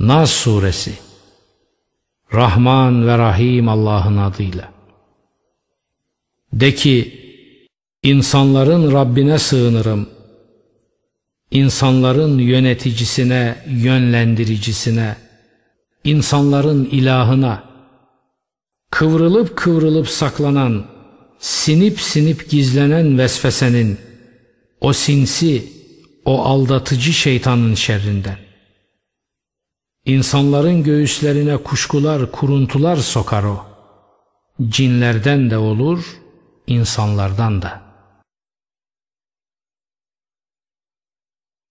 Nas Suresi. Rahman ve Rahim Allah'ın adıyla. De ki insanların Rabbine sığınırım. İnsanların yöneticisine, yönlendiricisine insanların ilahına. Kıvrılıp kıvrılıp saklanan sinip sinip gizlenen vesvesenin o sinsi, o aldatıcı şeytanın şerrinden İnsanların göğüslerine kuşkular, kuruntular sokar o. Cinlerden de olur, insanlardan da.